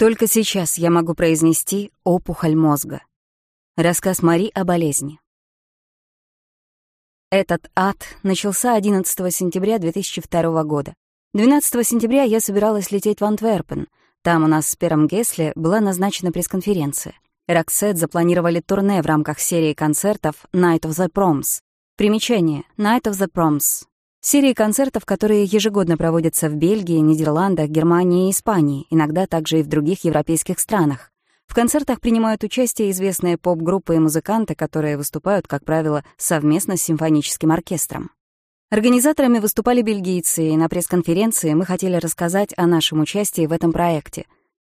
Только сейчас я могу произнести «опухоль мозга». Рассказ Мари о болезни. Этот ад начался 11 сентября 2002 года. 12 сентября я собиралась лететь в Антверпен. Там у нас с Пером Гесли была назначена пресс-конференция. Роксет запланировали турне в рамках серии концертов «Night of the Proms». Примечание «Night of the Proms» Серии концертов, которые ежегодно проводятся в Бельгии, Нидерландах, Германии и Испании, иногда также и в других европейских странах. В концертах принимают участие известные поп-группы и музыканты, которые выступают, как правило, совместно с симфоническим оркестром. Организаторами выступали бельгийцы, и на пресс-конференции мы хотели рассказать о нашем участии в этом проекте.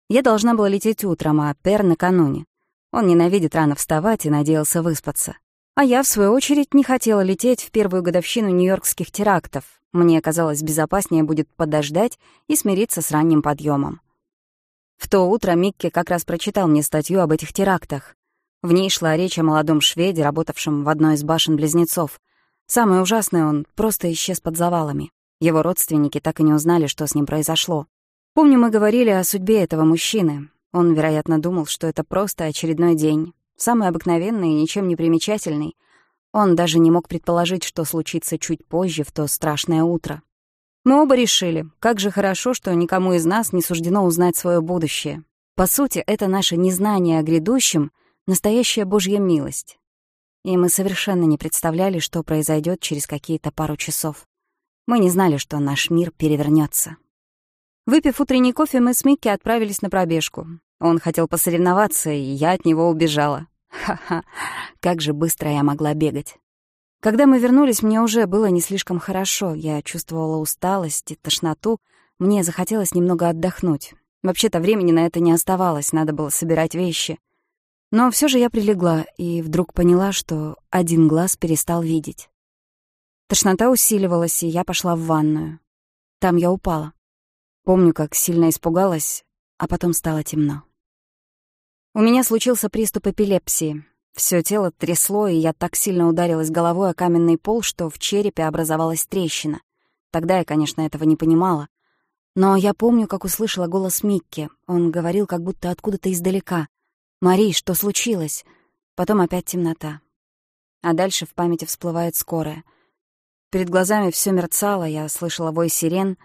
Я должна была лететь утром, а Пер — накануне. Он ненавидит рано вставать и надеялся выспаться. А я, в свою очередь, не хотела лететь в первую годовщину нью-йоркских терактов. Мне казалось, безопаснее будет подождать и смириться с ранним подъемом. В то утро Микки как раз прочитал мне статью об этих терактах. В ней шла речь о молодом шведе, работавшем в одной из башен-близнецов. Самое ужасное, он просто исчез под завалами. Его родственники так и не узнали, что с ним произошло. Помню, мы говорили о судьбе этого мужчины. Он, вероятно, думал, что это просто очередной день, Самый обыкновенный и ничем не примечательный. Он даже не мог предположить, что случится чуть позже, в то страшное утро. Мы оба решили, как же хорошо, что никому из нас не суждено узнать свое будущее. По сути, это наше незнание о грядущем — настоящая Божья милость. И мы совершенно не представляли, что произойдет через какие-то пару часов. Мы не знали, что наш мир перевернется. Выпив утренний кофе, мы с Микки отправились на пробежку. Он хотел посоревноваться, и я от него убежала. Ха-ха, как же быстро я могла бегать. Когда мы вернулись, мне уже было не слишком хорошо. Я чувствовала усталость и тошноту. Мне захотелось немного отдохнуть. Вообще-то времени на это не оставалось, надо было собирать вещи. Но все же я прилегла и вдруг поняла, что один глаз перестал видеть. Тошнота усиливалась, и я пошла в ванную. Там я упала. Помню, как сильно испугалась, а потом стало темно. У меня случился приступ эпилепсии. Всё тело трясло, и я так сильно ударилась головой о каменный пол, что в черепе образовалась трещина. Тогда я, конечно, этого не понимала. Но я помню, как услышала голос Микки. Он говорил как будто откуда-то издалека. «Мари, что случилось?» Потом опять темнота. А дальше в памяти всплывает скорая. Перед глазами всё мерцало, я слышала вой сирен,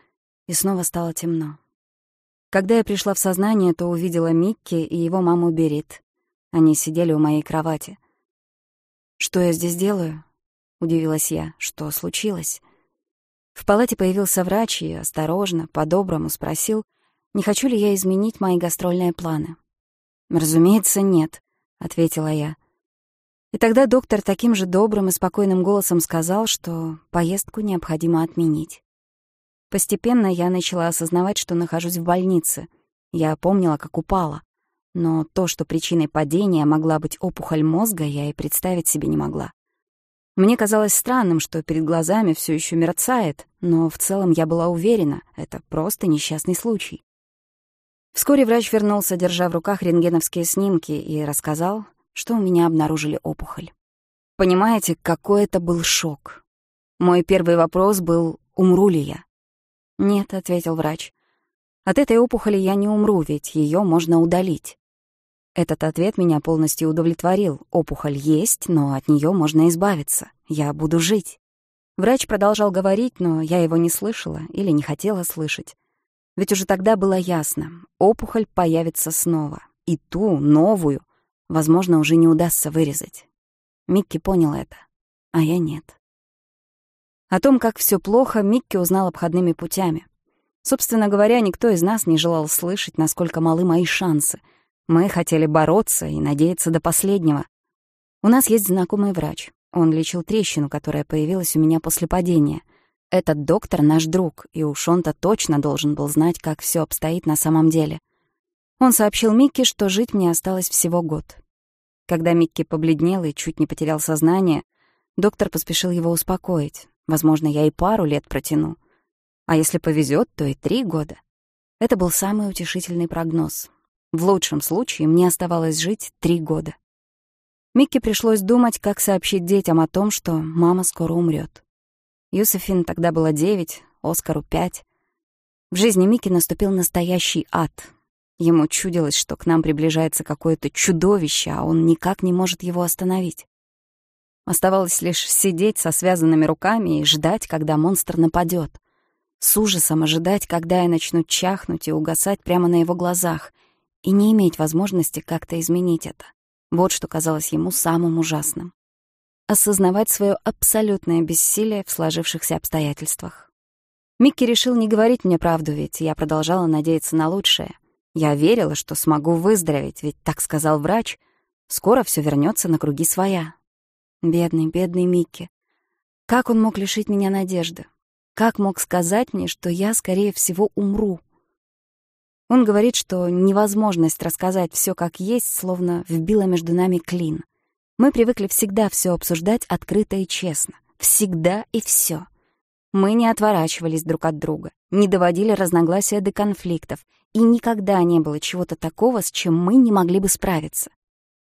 и снова стало темно. Когда я пришла в сознание, то увидела Микки и его маму Берит. Они сидели у моей кровати. «Что я здесь делаю?» — удивилась я. «Что случилось?» В палате появился врач и осторожно, по-доброму спросил, не хочу ли я изменить мои гастрольные планы. «Разумеется, нет», — ответила я. И тогда доктор таким же добрым и спокойным голосом сказал, что поездку необходимо отменить. Постепенно я начала осознавать, что нахожусь в больнице. Я помнила, как упала. Но то, что причиной падения могла быть опухоль мозга, я и представить себе не могла. Мне казалось странным, что перед глазами все еще мерцает, но в целом я была уверена, это просто несчастный случай. Вскоре врач вернулся, держа в руках рентгеновские снимки, и рассказал, что у меня обнаружили опухоль. Понимаете, какой это был шок. Мой первый вопрос был, умру ли я? «Нет», — ответил врач. «От этой опухоли я не умру, ведь ее можно удалить». Этот ответ меня полностью удовлетворил. Опухоль есть, но от нее можно избавиться. Я буду жить. Врач продолжал говорить, но я его не слышала или не хотела слышать. Ведь уже тогда было ясно, опухоль появится снова. И ту, новую, возможно, уже не удастся вырезать. Микки понял это, а я нет. О том, как все плохо, Микки узнал обходными путями. Собственно говоря, никто из нас не желал слышать, насколько малы мои шансы. Мы хотели бороться и надеяться до последнего. У нас есть знакомый врач. Он лечил трещину, которая появилась у меня после падения. Этот доктор — наш друг, и уж он-то точно должен был знать, как все обстоит на самом деле. Он сообщил Микки, что жить мне осталось всего год. Когда Микки побледнел и чуть не потерял сознание, доктор поспешил его успокоить. Возможно, я и пару лет протяну. А если повезет, то и три года. Это был самый утешительный прогноз. В лучшем случае мне оставалось жить три года. Микке пришлось думать, как сообщить детям о том, что мама скоро умрет. Юсефин тогда было девять, Оскару пять. В жизни Микки наступил настоящий ад. Ему чудилось, что к нам приближается какое-то чудовище, а он никак не может его остановить. Оставалось лишь сидеть со связанными руками и ждать, когда монстр нападет. С ужасом ожидать, когда я начну чахнуть и угасать прямо на его глазах, и не иметь возможности как-то изменить это. Вот что казалось ему самым ужасным. Осознавать свое абсолютное бессилие в сложившихся обстоятельствах. Микки решил не говорить мне правду, ведь я продолжала надеяться на лучшее. Я верила, что смогу выздороветь, ведь так сказал врач. Скоро все вернется на круги своя. Бедный, бедный Микки. Как он мог лишить меня надежды? Как мог сказать мне, что я, скорее всего, умру? Он говорит, что невозможность рассказать все как есть, словно вбила между нами клин. Мы привыкли всегда все обсуждать открыто и честно. Всегда и все. Мы не отворачивались друг от друга, не доводили разногласия до конфликтов, и никогда не было чего-то такого, с чем мы не могли бы справиться.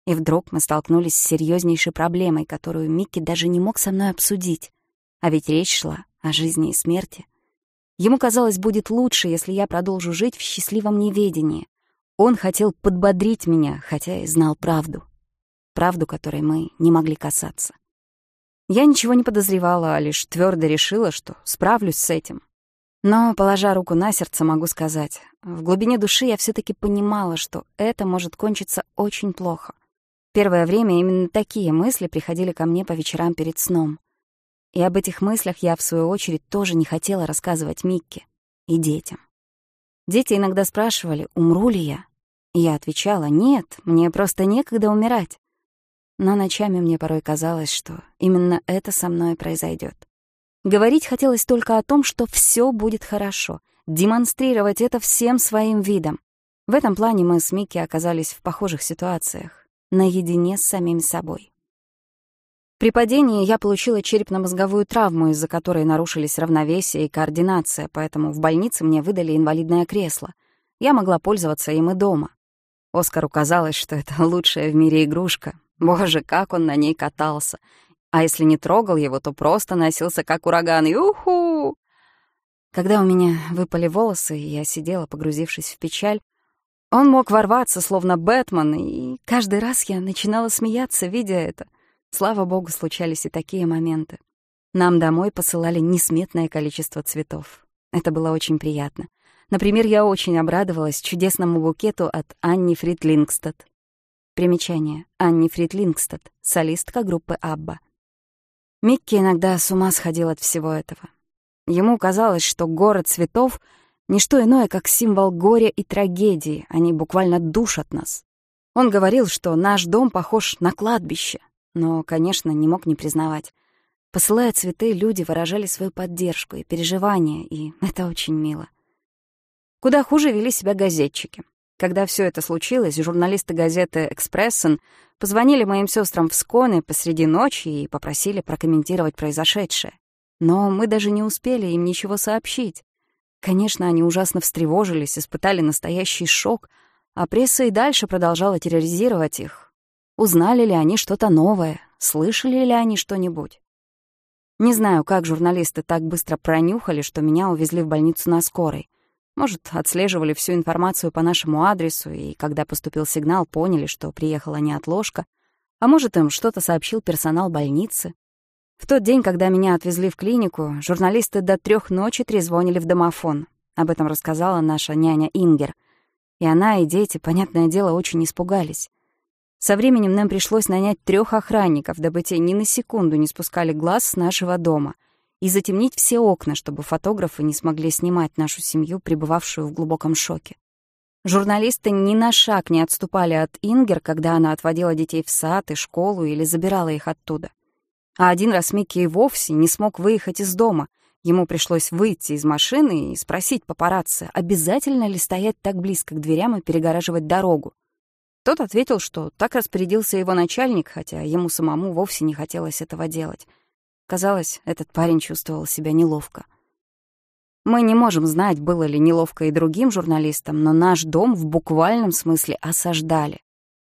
И вдруг мы столкнулись с серьезнейшей проблемой, которую Микки даже не мог со мной обсудить. А ведь речь шла о жизни и смерти. Ему казалось, будет лучше, если я продолжу жить в счастливом неведении. Он хотел подбодрить меня, хотя и знал правду. Правду, которой мы не могли касаться. Я ничего не подозревала, а лишь твердо решила, что справлюсь с этим. Но, положа руку на сердце, могу сказать, в глубине души я все таки понимала, что это может кончиться очень плохо. Первое время именно такие мысли приходили ко мне по вечерам перед сном. И об этих мыслях я, в свою очередь, тоже не хотела рассказывать Микке и детям. Дети иногда спрашивали, умру ли я. И я отвечала, нет, мне просто некогда умирать. Но ночами мне порой казалось, что именно это со мной произойдет. Говорить хотелось только о том, что все будет хорошо, демонстрировать это всем своим видом. В этом плане мы с Микки оказались в похожих ситуациях наедине с самим собой. При падении я получила черепно-мозговую травму, из-за которой нарушились равновесие и координация, поэтому в больнице мне выдали инвалидное кресло. Я могла пользоваться им и дома. Оскару казалось, что это лучшая в мире игрушка. Боже, как он на ней катался. А если не трогал его, то просто носился как ураган. Юху! Когда у меня выпали волосы, и я сидела, погрузившись в печаль, он мог ворваться, словно Бэтмен, и каждый раз я начинала смеяться, видя это. Слава богу, случались и такие моменты. Нам домой посылали несметное количество цветов. Это было очень приятно. Например, я очень обрадовалась чудесному букету от Анни Фридлингстад. Примечание. Анни Фридлингстад, солистка группы «Абба». Микки иногда с ума сходил от всего этого. Ему казалось, что город цветов — Ничто иное, как символ горя и трагедии, они буквально душат нас. Он говорил, что наш дом похож на кладбище, но, конечно, не мог не признавать. Посылая цветы, люди выражали свою поддержку и переживания, и это очень мило. Куда хуже вели себя газетчики. Когда все это случилось, журналисты газеты «Экспрессен» позвонили моим сестрам в Сконе посреди ночи и попросили прокомментировать произошедшее. Но мы даже не успели им ничего сообщить. Конечно, они ужасно встревожились, испытали настоящий шок, а пресса и дальше продолжала терроризировать их. Узнали ли они что-то новое, слышали ли они что-нибудь? Не знаю, как журналисты так быстро пронюхали, что меня увезли в больницу на скорой. Может, отслеживали всю информацию по нашему адресу, и когда поступил сигнал, поняли, что приехала неотложка. А может, им что-то сообщил персонал больницы. В тот день, когда меня отвезли в клинику, журналисты до трех ночи трезвонили в домофон. Об этом рассказала наша няня Ингер. И она, и дети, понятное дело, очень испугались. Со временем нам пришлось нанять трех охранников, дабы те ни на секунду не спускали глаз с нашего дома, и затемнить все окна, чтобы фотографы не смогли снимать нашу семью, пребывавшую в глубоком шоке. Журналисты ни на шаг не отступали от Ингер, когда она отводила детей в сад и школу или забирала их оттуда. А один раз Микки и вовсе не смог выехать из дома. Ему пришлось выйти из машины и спросить папарацци, обязательно ли стоять так близко к дверям и перегораживать дорогу. Тот ответил, что так распорядился его начальник, хотя ему самому вовсе не хотелось этого делать. Казалось, этот парень чувствовал себя неловко. Мы не можем знать, было ли неловко и другим журналистам, но наш дом в буквальном смысле осаждали.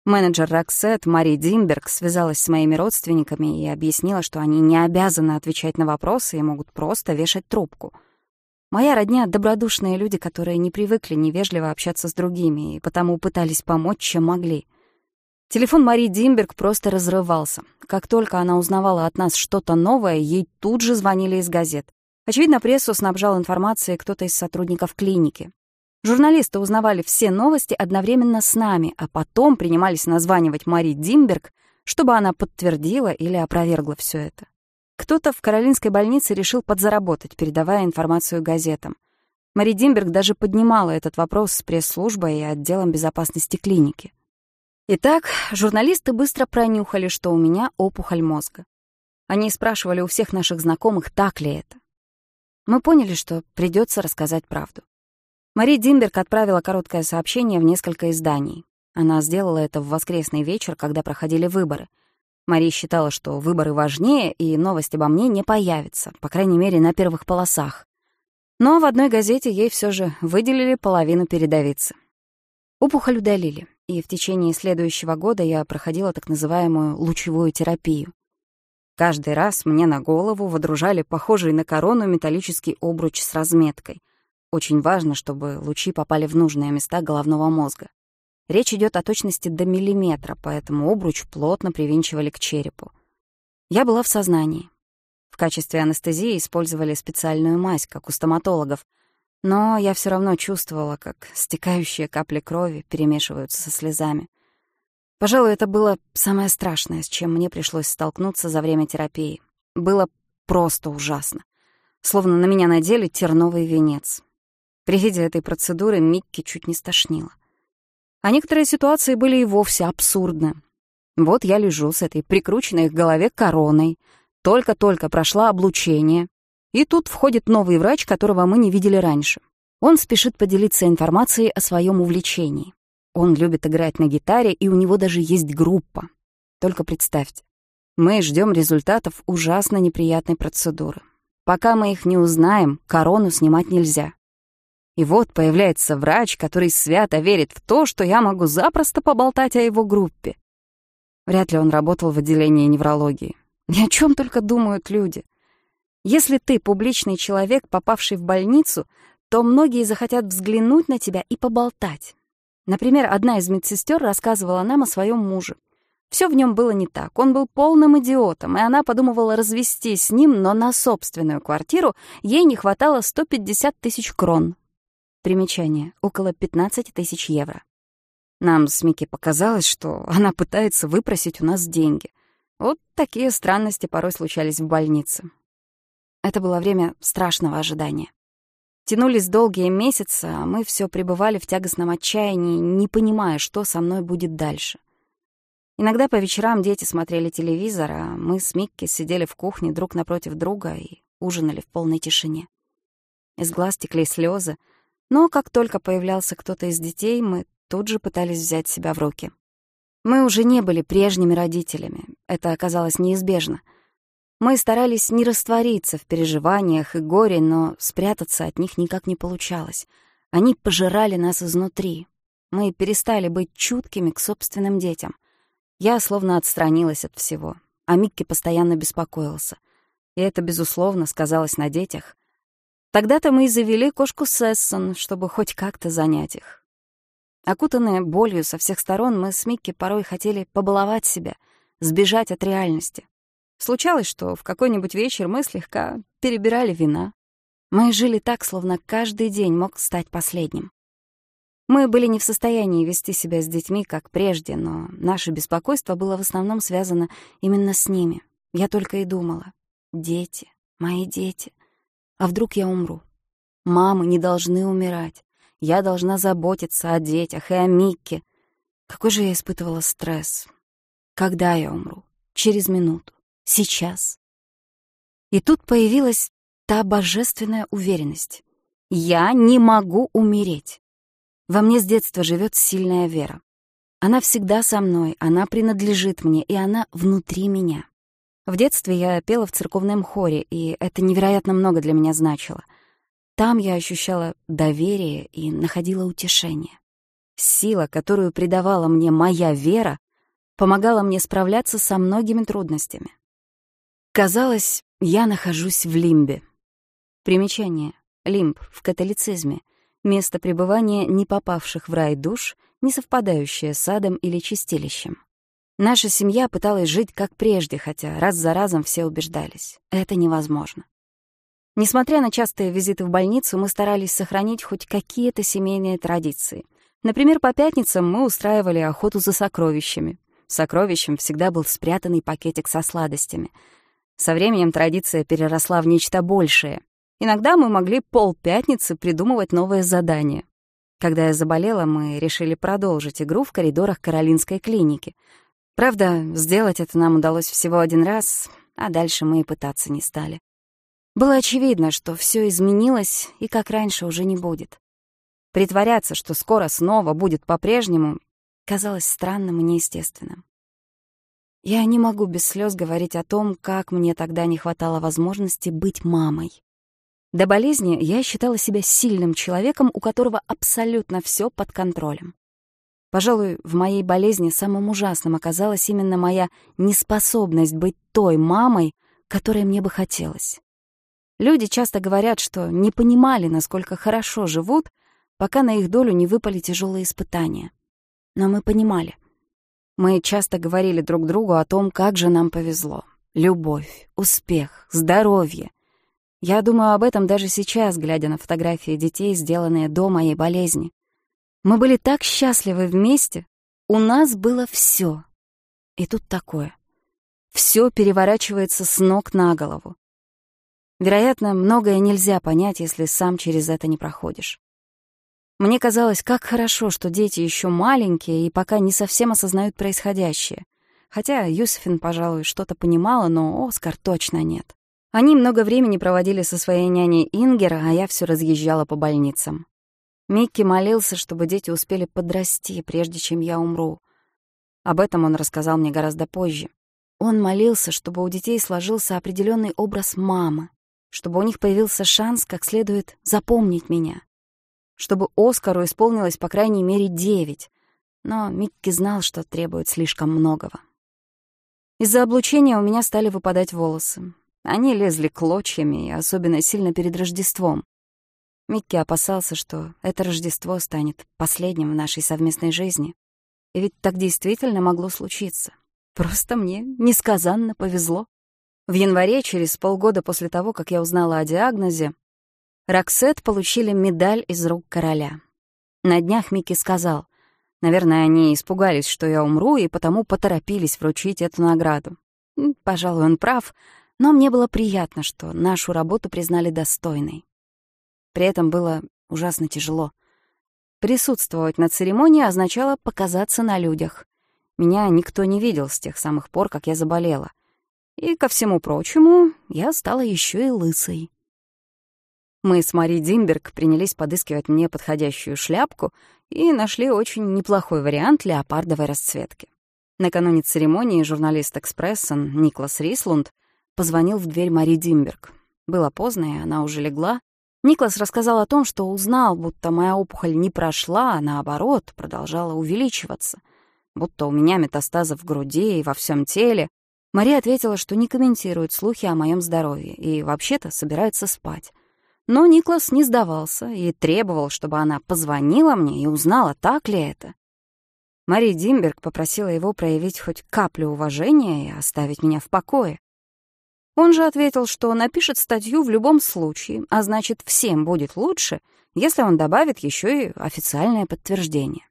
Менеджер Роксет Мари Димберг связалась с моими родственниками и объяснила, что они не обязаны отвечать на вопросы и могут просто вешать трубку. Моя родня — добродушные люди, которые не привыкли невежливо общаться с другими и потому пытались помочь, чем могли. Телефон Марии Димберг просто разрывался. Как только она узнавала от нас что-то новое, ей тут же звонили из газет. Очевидно, прессу снабжал информацией кто-то из сотрудников клиники. Журналисты узнавали все новости одновременно с нами, а потом принимались названивать Мари Димберг, чтобы она подтвердила или опровергла все это. Кто-то в Каролинской больнице решил подзаработать, передавая информацию газетам. Мари Димберг даже поднимала этот вопрос с пресс-службой и отделом безопасности клиники. Итак, журналисты быстро пронюхали, что у меня опухоль мозга. Они спрашивали у всех наших знакомых, так ли это. Мы поняли, что придется рассказать правду. Мари Димберг отправила короткое сообщение в несколько изданий. Она сделала это в воскресный вечер, когда проходили выборы. Мари считала, что выборы важнее, и новость обо мне не появится, по крайней мере, на первых полосах. Но в одной газете ей все же выделили половину передовицы. Опухоль удалили, и в течение следующего года я проходила так называемую лучевую терапию. Каждый раз мне на голову водружали похожий на корону металлический обруч с разметкой. Очень важно, чтобы лучи попали в нужные места головного мозга. Речь идет о точности до миллиметра, поэтому обруч плотно привинчивали к черепу. Я была в сознании. В качестве анестезии использовали специальную мазь, как у стоматологов, но я все равно чувствовала, как стекающие капли крови перемешиваются со слезами. Пожалуй, это было самое страшное, с чем мне пришлось столкнуться за время терапии. Было просто ужасно. Словно на меня надели терновый венец. При виде этой процедуры Микки чуть не стошнило. А некоторые ситуации были и вовсе абсурдны. Вот я лежу с этой прикрученной к голове короной. Только-только прошла облучение. И тут входит новый врач, которого мы не видели раньше. Он спешит поделиться информацией о своем увлечении. Он любит играть на гитаре, и у него даже есть группа. Только представьте, мы ждем результатов ужасно неприятной процедуры. Пока мы их не узнаем, корону снимать нельзя. И вот появляется врач, который свято верит в то, что я могу запросто поболтать о его группе. Вряд ли он работал в отделении неврологии. Ни о чем только думают люди. Если ты публичный человек, попавший в больницу, то многие захотят взглянуть на тебя и поболтать. Например, одна из медсестер рассказывала нам о своем муже. Все в нем было не так. Он был полным идиотом, и она подумывала развестись с ним, но на собственную квартиру ей не хватало 150 тысяч крон. Примечание. Около 15 тысяч евро. Нам с Микки показалось, что она пытается выпросить у нас деньги. Вот такие странности порой случались в больнице. Это было время страшного ожидания. Тянулись долгие месяцы, а мы все пребывали в тягостном отчаянии, не понимая, что со мной будет дальше. Иногда по вечерам дети смотрели телевизор, а мы с Микки сидели в кухне друг напротив друга и ужинали в полной тишине. Из глаз текли слезы, но как только появлялся кто-то из детей, мы тут же пытались взять себя в руки. Мы уже не были прежними родителями, это оказалось неизбежно — мы старались не раствориться в переживаниях и горе, но спрятаться от них никак не получалось. Они пожирали нас изнутри. Мы перестали быть чуткими к собственным детям. Я словно отстранилась от всего, а Микки постоянно беспокоился. И это, безусловно, сказалось на детях. Тогда-то мы и завели кошку Сессон, чтобы хоть как-то занять их. Окутанные болью со всех сторон, мы с Микки порой хотели побаловать себя, сбежать от реальности. Случалось, что в какой-нибудь вечер мы слегка перебирали вина. Мы жили так, словно каждый день мог стать последним. Мы были не в состоянии вести себя с детьми, как прежде, но наше беспокойство было в основном связано именно с ними. Я только и думала. Дети, мои дети. А вдруг я умру? Мамы не должны умирать. Я должна заботиться о детях и о Микке. Какой же я испытывала стресс. Когда я умру? Через минуту. Сейчас. И тут появилась та божественная уверенность. Я не могу умереть. Во мне с детства живет сильная вера. Она всегда со мной, она принадлежит мне, и она внутри меня. В детстве я пела в церковном хоре, и это невероятно много для меня значило. Там я ощущала доверие и находила утешение. Сила, которую придавала мне моя вера, помогала мне справляться со многими трудностями. Казалось, я нахожусь в лимбе. Примечание. лимб в католицизме, место пребывания не попавших в рай душ, не совпадающее с адом или чистилищем. Наша семья пыталась жить как прежде, хотя раз за разом все убеждались — это невозможно. Несмотря на частые визиты в больницу, мы старались сохранить хоть какие-то семейные традиции. Например, по пятницам мы устраивали охоту за сокровищами. Сокровищем всегда был спрятанный пакетик со сладостями. Со временем традиция переросла в нечто большее. Иногда мы могли полпятницы придумывать новые задания. Когда я заболела, мы решили продолжить игру в коридорах Каролинской клиники. Правда, сделать это нам удалось всего один раз, а дальше мы и пытаться не стали. Было очевидно, что все изменилось и как раньше уже не будет. Притворяться, что скоро снова будет по-прежнему, казалось странным и неестественным. Я не могу без слез говорить о том, как мне тогда не хватало возможности быть мамой. До болезни я считала себя сильным человеком, у которого абсолютно все под контролем. Пожалуй, в моей болезни самым ужасным оказалась именно моя неспособность быть той мамой, которой мне бы хотелось. Люди часто говорят, что не понимали, насколько хорошо живут, пока на их долю не выпали тяжелые испытания. Но мы понимали. Мы часто говорили друг другу о том, как же нам повезло. Любовь, успех, здоровье. Я думаю об этом даже сейчас, глядя на фотографии детей, сделанные до моей болезни. Мы были так счастливы вместе. У нас было все. И тут такое. Все переворачивается с ног на голову. Вероятно, многое нельзя понять, если сам через это не проходишь. Мне казалось, как хорошо, что дети еще маленькие и пока не совсем осознают происходящее. Хотя Юсефин, пожалуй, что-то понимала, но Оскар точно нет. Они много времени проводили со своей няней Ингер, а я все разъезжала по больницам. Микки молился, чтобы дети успели подрасти, прежде чем я умру. Об этом он рассказал мне гораздо позже. Он молился, чтобы у детей сложился определенный образ мамы, чтобы у них появился шанс как следует запомнить меня, чтобы Оскару исполнилось по крайней мере девять, но Микки знал, что требует слишком многого. Из-за облучения у меня стали выпадать волосы. Они лезли клочьями, особенно сильно перед Рождеством. Микки опасался, что это Рождество станет последним в нашей совместной жизни. И ведь так действительно могло случиться. Просто мне несказанно повезло. В январе, через полгода после того, как я узнала о диагнозе, Роксет получили медаль из рук короля. На днях Микки сказал, наверное, они испугались, что я умру, и потому поторопились вручить эту награду. Пожалуй, он прав, но мне было приятно, что нашу работу признали достойной. При этом было ужасно тяжело. Присутствовать на церемонии означало показаться на людях. Меня никто не видел с тех самых пор, как я заболела. И, ко всему прочему, я стала еще и лысой. Мы с Мари Димберг принялись подыскивать мне подходящую шляпку и нашли очень неплохой вариант леопардовой расцветки. Накануне церемонии журналист «Экспрессон» Никлас Рислунд позвонил в дверь Мари Димберг. Было поздно, и она уже легла. Никлас рассказал о том, что узнал, будто моя опухоль не прошла, а наоборот, продолжала увеличиваться. Будто у меня метастазы в груди и во всем теле, Мария ответила, что не комментирует слухи о моем здоровье и вообще-то собирается спать. Но Никлас не сдавался и требовал, чтобы она позвонила мне и узнала, так ли это. Мария Димберг попросила его проявить хоть каплю уважения и оставить меня в покое. Он же ответил, что напишет статью в любом случае, а значит, всем будет лучше, если он добавит еще и официальное подтверждение.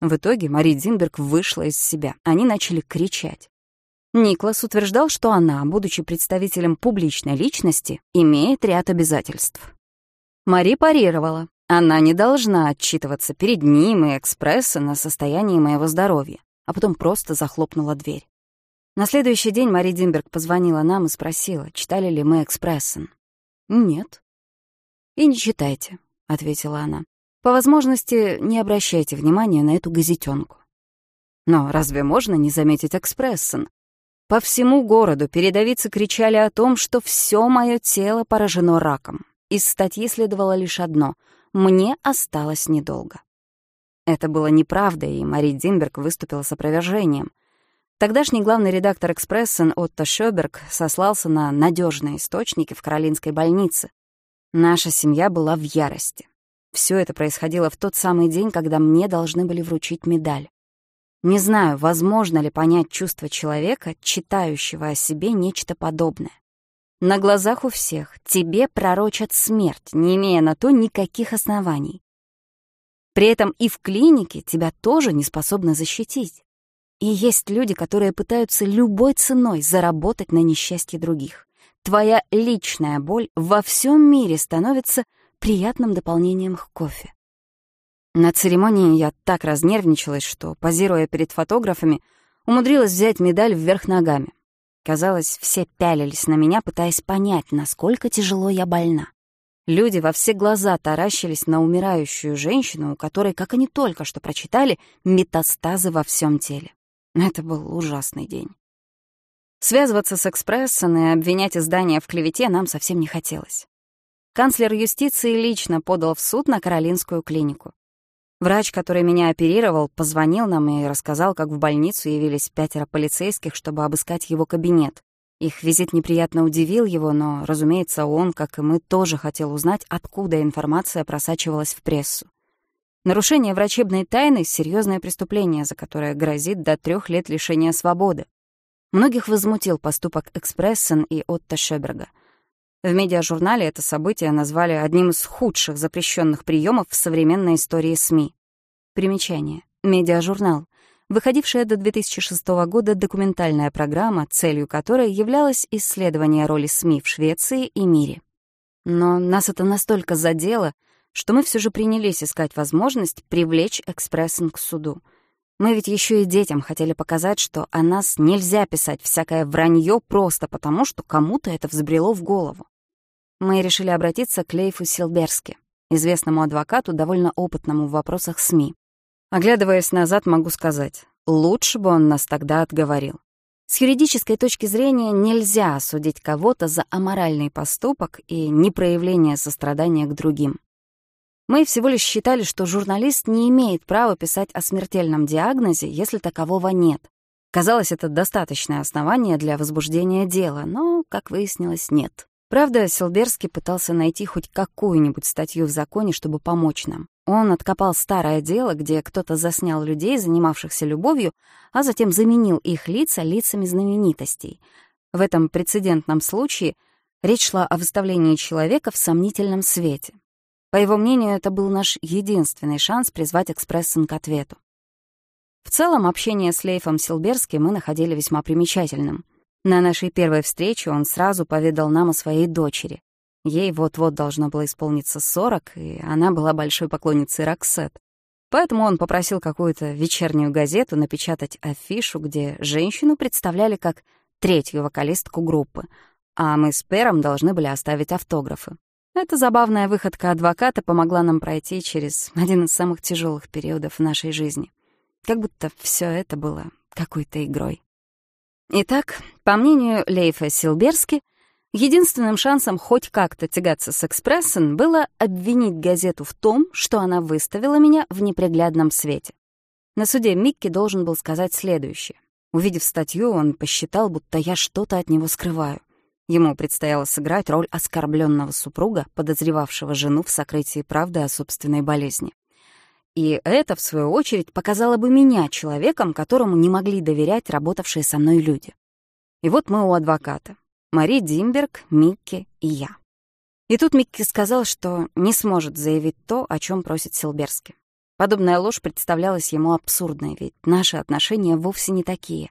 В итоге Мари Динберг вышла из себя. Они начали кричать. Никлас утверждал, что она, будучи представителем публичной личности, имеет ряд обязательств. Мари парировала. Она не должна отчитываться перед ним и экспресса на состоянии моего здоровья, а потом просто захлопнула дверь. На следующий день Мари Димберг позвонила нам и спросила, читали ли мы «Экспрессен». «Нет». «И не читайте», — ответила она. «По возможности не обращайте внимания на эту газетенку». Но разве можно не заметить «Экспрессен»? По всему городу передовицы кричали о том, что все мое тело поражено раком. Из статьи следовало лишь одно — мне осталось недолго. Это было неправда, и Мари Динберг выступила с опровержением. Тогдашний главный редактор «Экспрессен» Отто Шёберг сослался на надежные источники в Каролинской больнице. Наша семья была в ярости. Все это происходило в тот самый день, когда мне должны были вручить медаль. Не знаю, возможно ли понять чувство человека, читающего о себе нечто подобное. На глазах у всех тебе пророчат смерть, не имея на то никаких оснований. При этом и в клинике тебя тоже не способны защитить. И есть люди, которые пытаются любой ценой заработать на несчастье других. Твоя личная боль во всем мире становится приятным дополнением к кофе. На церемонии я так разнервничалась, что, позируя перед фотографами, умудрилась взять медаль вверх ногами. Казалось, все пялились на меня, пытаясь понять, насколько тяжело я больна. Люди во все глаза таращились на умирающую женщину, у которой, как они только что прочитали, метастазы во всем теле. Это был ужасный день. Связываться с «Экспрессом» и обвинять издание в клевете нам совсем не хотелось. Канцлер юстиции лично подал в суд на Каролинскую клинику. Врач, который меня оперировал, позвонил нам и рассказал, как в больницу явились пятеро полицейских, чтобы обыскать его кабинет. Их визит неприятно удивил его, но, разумеется, он, как и мы, тоже хотел узнать, откуда информация просачивалась в прессу. Нарушение врачебной тайны — серьезное преступление, за которое грозит до трех лет лишения свободы. Многих возмутил поступок Экспрессен и Отто Шеберга — в медиажурнале это событие назвали одним из худших запрещенных приемов в современной истории СМИ. Примечание. Медиажурнал. Выходившая до 2006 года документальная программа, целью которой являлось исследование роли СМИ в Швеции и мире. Но нас это настолько задело, что мы все же принялись искать возможность привлечь Экспрессен к суду. Мы ведь еще и детям хотели показать, что о нас нельзя писать всякое вранье просто потому, что кому-то это взбрело в голову мы решили обратиться к Лейфу Силберски, известному адвокату, довольно опытному в вопросах СМИ. Оглядываясь назад, могу сказать, лучше бы он нас тогда отговорил. С юридической точки зрения нельзя осудить кого-то за аморальный поступок и непроявление сострадания к другим. Мы всего лишь считали, что журналист не имеет права писать о смертельном диагнозе, если такового нет. Казалось, это достаточное основание для возбуждения дела, но, как выяснилось, нет. Правда, Силберский пытался найти хоть какую-нибудь статью в законе, чтобы помочь нам. Он откопал старое дело, где кто-то заснял людей, занимавшихся любовью, а затем заменил их лица лицами знаменитостей. В этом прецедентном случае речь шла о выставлении человека в сомнительном свете. По его мнению, это был наш единственный шанс призвать Экспрессен к ответу. В целом, общение с Лейфом Силберским мы находили весьма примечательным — на нашей первой встрече он сразу поведал нам о своей дочери. Ей вот-вот должно было исполниться 40, и она была большой поклонницей Роксет. Поэтому он попросил какую-то вечернюю газету напечатать афишу, где женщину представляли как третью вокалистку группы, а мы с Пером должны были оставить автографы. Эта забавная выходка адвоката помогла нам пройти через один из самых тяжелых периодов в нашей жизни. Как будто все это было какой-то игрой. Итак, по мнению Лейфа Силберски, единственным шансом хоть как-то тягаться с «Экспрессен» было обвинить газету в том, что она выставила меня в неприглядном свете. На суде Микки должен был сказать следующее. Увидев статью, он посчитал, будто я что-то от него скрываю. Ему предстояло сыграть роль оскорбленного супруга, подозревавшего жену в сокрытии правды о собственной болезни. И это, в свою очередь, показало бы меня человеком, которому не могли доверять работавшие со мной люди. И вот мы у адвоката. Мари Димберг, Микки и я. И тут Микки сказал, что не сможет заявить то, о чем просит Силберски. Подобная ложь представлялась ему абсурдной, ведь наши отношения вовсе не такие.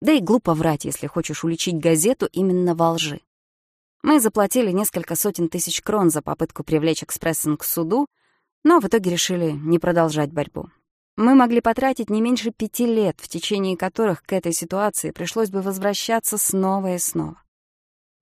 Да и глупо врать, если хочешь уличить газету именно во лжи. Мы заплатили несколько сотен тысяч крон за попытку привлечь Экспрессен к суду, но в итоге решили не продолжать борьбу. Мы могли потратить не меньше пяти лет, в течение которых к этой ситуации пришлось бы возвращаться снова и снова.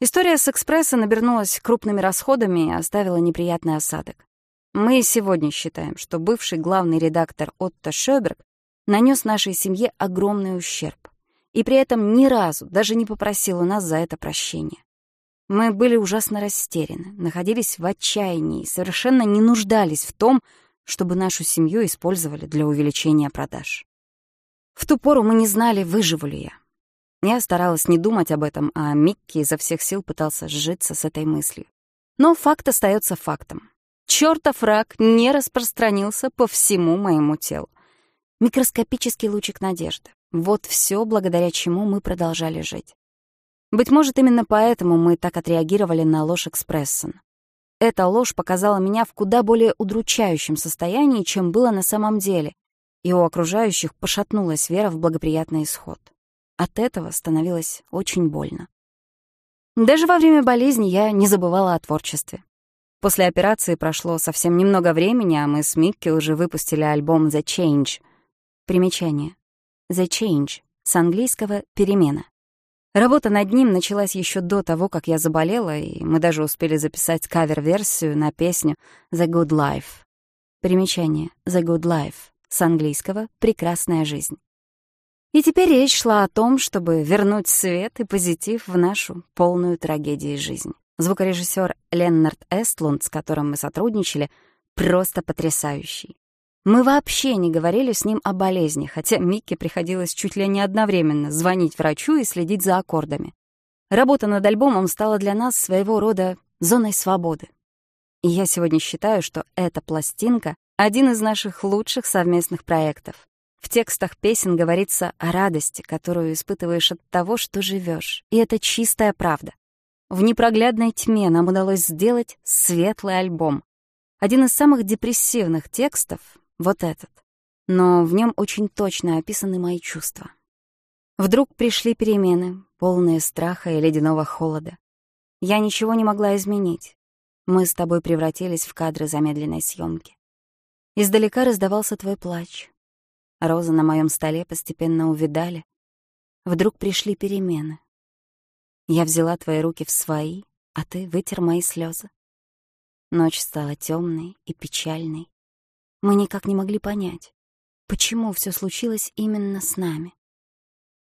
История с «Экспресса» набернулась крупными расходами и оставила неприятный осадок. Мы сегодня считаем, что бывший главный редактор Отто Шёберг нанес нашей семье огромный ущерб и при этом ни разу даже не попросил у нас за это прощения. Мы были ужасно растеряны, находились в отчаянии и совершенно не нуждались в том, чтобы нашу семью использовали для увеличения продаж. В ту пору мы не знали, выживу ли я. Я старалась не думать об этом, а Микки изо всех сил пытался сжиться с этой мыслью. Но факт остается фактом. Чёртов рак не распространился по всему моему телу. Микроскопический лучик надежды. Вот все, благодаря чему мы продолжали жить. Быть может, именно поэтому мы так отреагировали на ложь Экспрессон. Эта ложь показала меня в куда более удручающем состоянии, чем было на самом деле, и у окружающих пошатнулась вера в благоприятный исход. От этого становилось очень больно. Даже во время болезни я не забывала о творчестве. После операции прошло совсем немного времени, а мы с Микки уже выпустили альбом «The Change». Примечание. «The Change» с английского «перемена». Работа над ним началась еще до того, как я заболела, и мы даже успели записать кавер-версию на песню «The Good Life». Примечание. «The Good Life» с английского «Прекрасная жизнь». И теперь речь шла о том, чтобы вернуть свет и позитив в нашу полную трагедии жизнь. Звукорежиссер Леннард Эстлунд, с которым мы сотрудничали, просто потрясающий. Мы вообще не говорили с ним о болезни, хотя Микке приходилось чуть ли не одновременно звонить врачу и следить за аккордами. Работа над альбомом стала для нас своего рода зоной свободы. И я сегодня считаю, что эта пластинка — один из наших лучших совместных проектов. В текстах песен говорится о радости, которую испытываешь от того, что живешь, и это чистая правда. В непроглядной тьме нам удалось сделать светлый альбом. Один из самых депрессивных текстов — вот этот. Но в нем очень точно описаны мои чувства. Вдруг пришли перемены, полные страха и ледяного холода. Я ничего не могла изменить. Мы с тобой превратились в кадры замедленной съемки. Издалека раздавался твой плач. Розы на моем столе постепенно увидали. Вдруг пришли перемены. Я взяла твои руки в свои, а ты вытер мои слезы. Ночь стала темной и печальной. Мы никак не могли понять, почему все случилось именно с нами.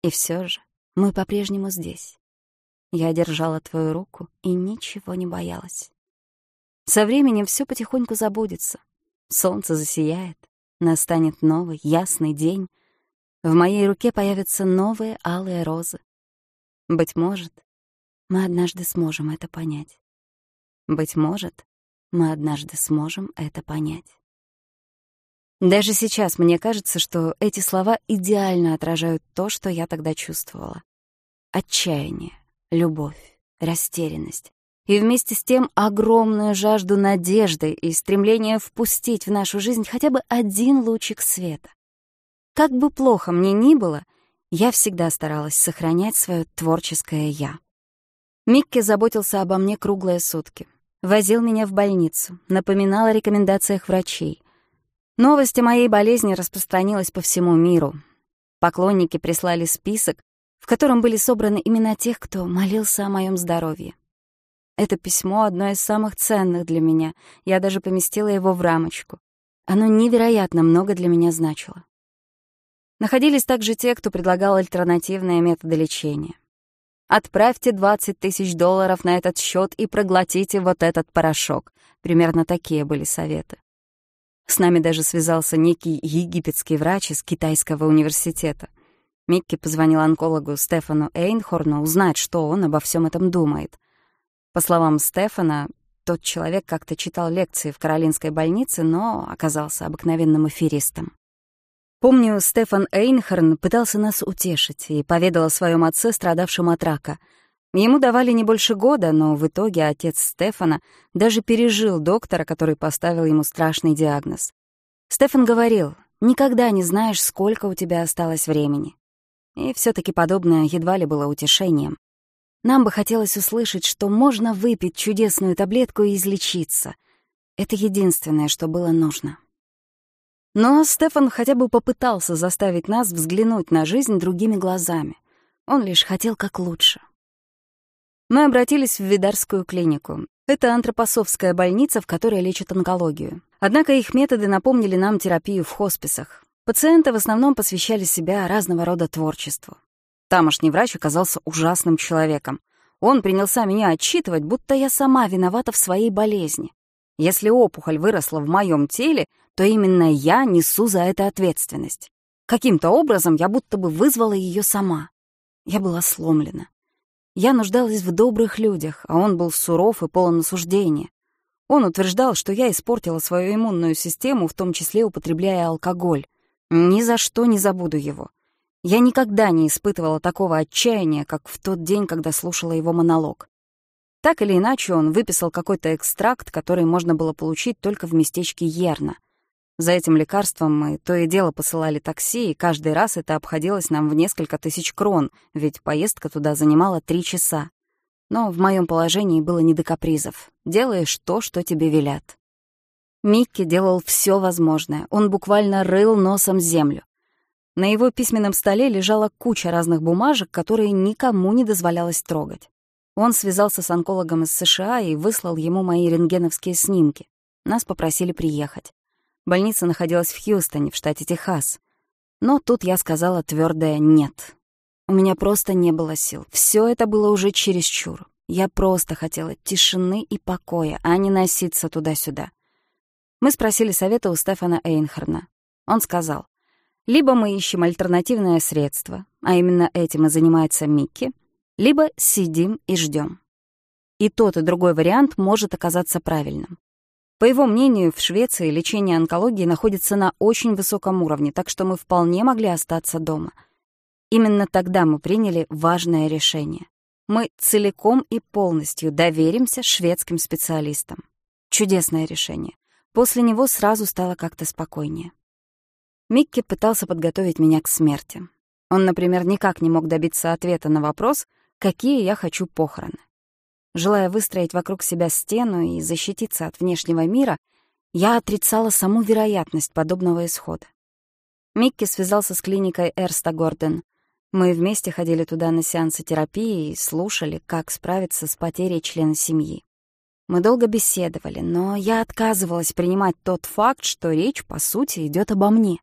И все же мы по-прежнему здесь. Я держала твою руку и ничего не боялась. Со временем все потихоньку забудется. Солнце засияет, настанет новый ясный день. В моей руке появятся новые алые розы. Быть может, мы однажды сможем это понять. Быть может, мы однажды сможем это понять. Даже сейчас мне кажется, что эти слова идеально отражают то, что я тогда чувствовала. Отчаяние, любовь, растерянность. И вместе с тем огромную жажду надежды и стремление впустить в нашу жизнь хотя бы один лучик света. Как бы плохо мне ни было, я всегда старалась сохранять свое творческое «я». Микки заботился обо мне круглые сутки. Возил меня в больницу, напоминал о рекомендациях врачей. Новость о моей болезни распространилась по всему миру. Поклонники прислали список, в котором были собраны имена тех, кто молился о моем здоровье. Это письмо — одно из самых ценных для меня. Я даже поместила его в рамочку. Оно невероятно много для меня значило. Находились также те, кто предлагал альтернативные методы лечения. Отправьте 20 тысяч долларов на этот счет и проглотите вот этот порошок. Примерно такие были советы. С нами даже связался некий египетский врач из китайского университета. Микки позвонил онкологу Стефану Эйнхорну узнать, что он обо всем этом думает. По словам Стефана, тот человек как-то читал лекции в Каролинской больнице, но оказался обыкновенным аферистом. Помню, Стефан Эйнхорн пытался нас утешить и поведал о своем отце, страдавшем от рака. Ему давали не больше года, но в итоге отец Стефана даже пережил доктора, который поставил ему страшный диагноз. Стефан говорил, «Никогда не знаешь, сколько у тебя осталось времени». И все таки подобное едва ли было утешением. Нам бы хотелось услышать, что можно выпить чудесную таблетку и излечиться. Это единственное, что было нужно. Но Стефан хотя бы попытался заставить нас взглянуть на жизнь другими глазами. Он лишь хотел как лучше. Мы обратились в Видарскую клинику. Это антропосовская больница, в которой лечат онкологию. Однако их методы напомнили нам терапию в хосписах. Пациенты в основном посвящали себя разного рода творчеству. Тамошний врач оказался ужасным человеком. Он принялся меня отчитывать, будто я сама виновата в своей болезни. Если опухоль выросла в моем теле, то именно я несу за это ответственность. Каким-то образом я будто бы вызвала ее сама. Я была сломлена. Я нуждалась в добрых людях, а он был суров и полон осуждения. Он утверждал, что я испортила свою иммунную систему, в том числе употребляя алкоголь. Ни за что не забуду его. Я никогда не испытывала такого отчаяния, как в тот день, когда слушала его монолог. Так или иначе, он выписал какой-то экстракт, который можно было получить только в местечке Ерна. За этим лекарством мы то и дело посылали такси, и каждый раз это обходилось нам в несколько тысяч крон, ведь поездка туда занимала три часа. Но в моем положении было не до капризов. Делаешь то, что тебе велят. Микки делал все возможное. Он буквально рыл носом землю. На его письменном столе лежала куча разных бумажек, которые никому не дозволялось трогать. Он связался с онкологом из США и выслал ему мои рентгеновские снимки. Нас попросили приехать. Больница находилась в Хьюстоне, в штате Техас. Но тут я сказала твердое «нет». У меня просто не было сил. Все это было уже чересчур. Я просто хотела тишины и покоя, а не носиться туда-сюда. Мы спросили совета у Стефана Эйнхорна. Он сказал, либо мы ищем альтернативное средство, а именно этим и занимается Микки, либо сидим и ждем. И тот, и другой вариант может оказаться правильным. По его мнению, в Швеции лечение онкологии находится на очень высоком уровне, так что мы вполне могли остаться дома. Именно тогда мы приняли важное решение. Мы целиком и полностью доверимся шведским специалистам. Чудесное решение. После него сразу стало как-то спокойнее. Микки пытался подготовить меня к смерти. Он, например, никак не мог добиться ответа на вопрос, какие я хочу похороны. Желая выстроить вокруг себя стену и защититься от внешнего мира, я отрицала саму вероятность подобного исхода. Микки связался с клиникой Эрста Гордон. Мы вместе ходили туда на сеансы терапии и слушали, как справиться с потерей члена семьи. Мы долго беседовали, но я отказывалась принимать тот факт, что речь, по сути, идет обо мне.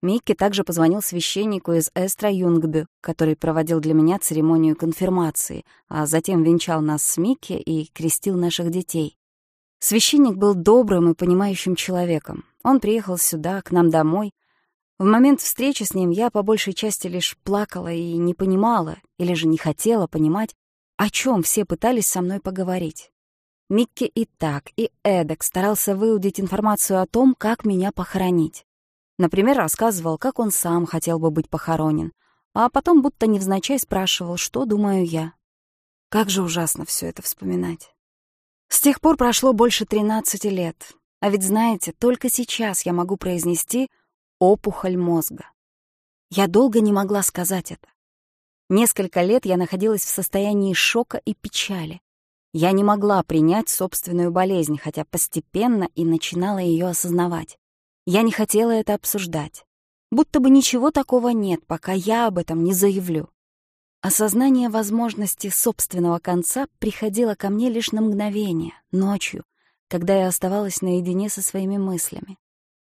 Микки также позвонил священнику из Эстра Юнгбю, который проводил для меня церемонию конфирмации, а затем венчал нас с Микки и крестил наших детей. Священник был добрым и понимающим человеком. Он приехал сюда, к нам домой. В момент встречи с ним я по большей части лишь плакала и не понимала, или же не хотела понимать, о чем все пытались со мной поговорить. Микки и так, и эдак старался выудить информацию о том, как меня похоронить. Например, рассказывал, как он сам хотел бы быть похоронен, а потом будто невзначай спрашивал, что думаю я. Как же ужасно все это вспоминать. С тех пор прошло больше 13 лет, а ведь знаете, только сейчас я могу произнести «опухоль мозга». Я долго не могла сказать это. Несколько лет я находилась в состоянии шока и печали. Я не могла принять собственную болезнь, хотя постепенно и начинала ее осознавать. Я не хотела это обсуждать. Будто бы ничего такого нет, пока я об этом не заявлю. Осознание возможности собственного конца приходило ко мне лишь на мгновение, ночью, когда я оставалась наедине со своими мыслями.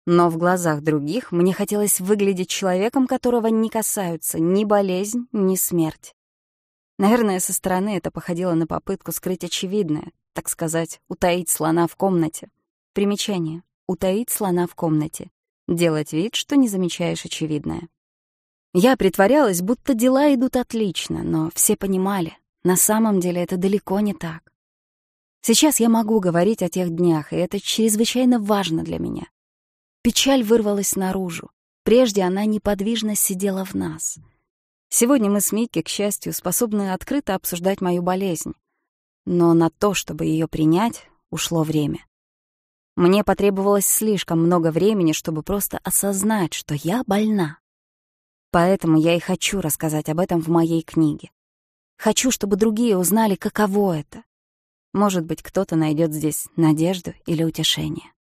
Но в глазах других мне хотелось выглядеть человеком, которого не касаются ни болезнь, ни смерть. Наверное, со стороны это походило на попытку скрыть очевидное, так сказать, утаить слона в комнате. Примечание утаить слона в комнате, делать вид, что не замечаешь очевидное. Я притворялась, будто дела идут отлично, но все понимали, на самом деле это далеко не так. Сейчас я могу говорить о тех днях, и это чрезвычайно важно для меня. Печаль вырвалась наружу. Прежде она неподвижно сидела в нас. Сегодня мы с Микки, к счастью, способны открыто обсуждать мою болезнь. Но на то, чтобы ее принять, ушло время. Мне потребовалось слишком много времени, чтобы просто осознать, что я больна. Поэтому я и хочу рассказать об этом в моей книге. Хочу, чтобы другие узнали, каково это. Может быть, кто-то найдет здесь надежду или утешение.